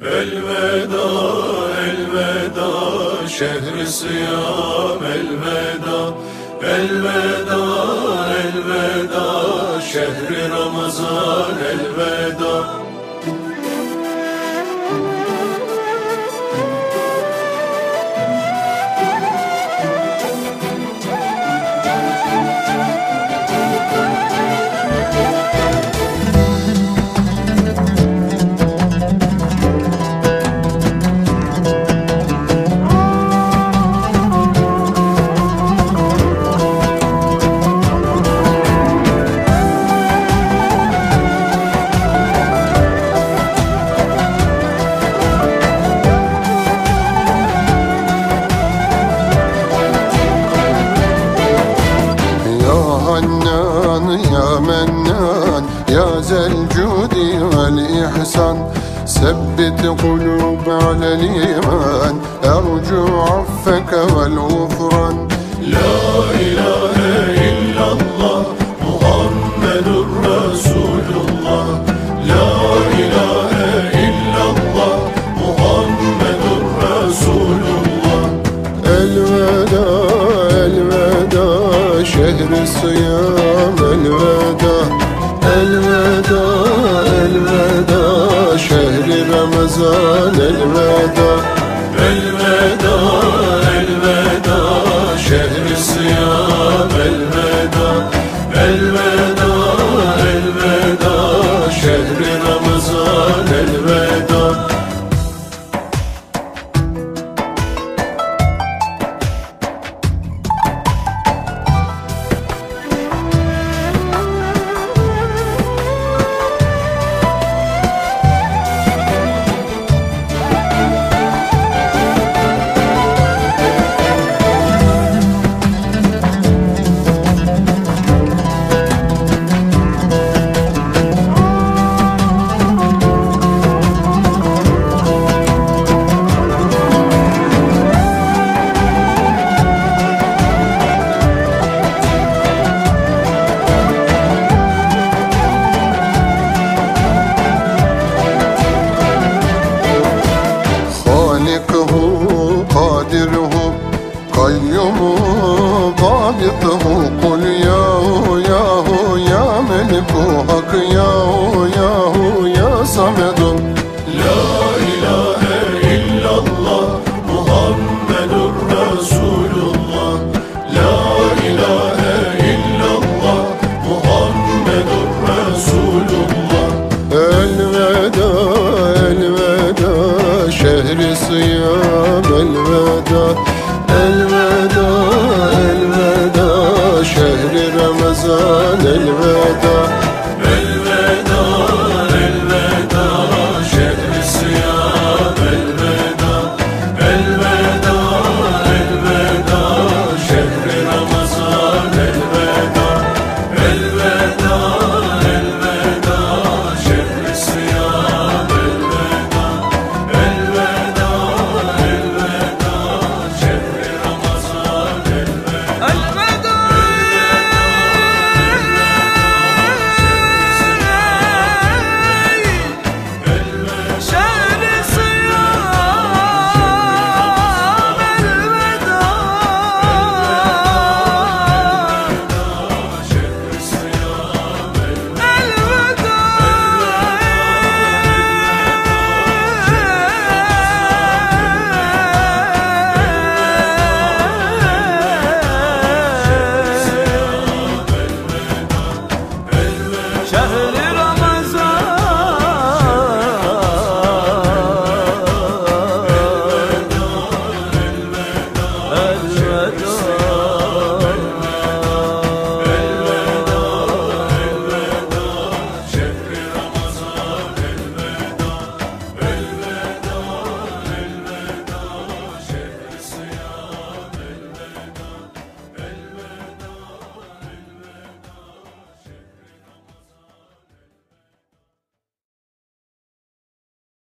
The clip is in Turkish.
Elveda, elveda, şehri sıyam elveda. Elveda, elveda, şehri Ramazan elveda حنان يا منان يا ذا الجود والإحسان ثبت قلوب على الإيمان أرجو عفك والغفران لا إله şehri sıyam elveda Elveda elveda. Şehri Ramazan Elveda, gelip bu hakkı ya o ya.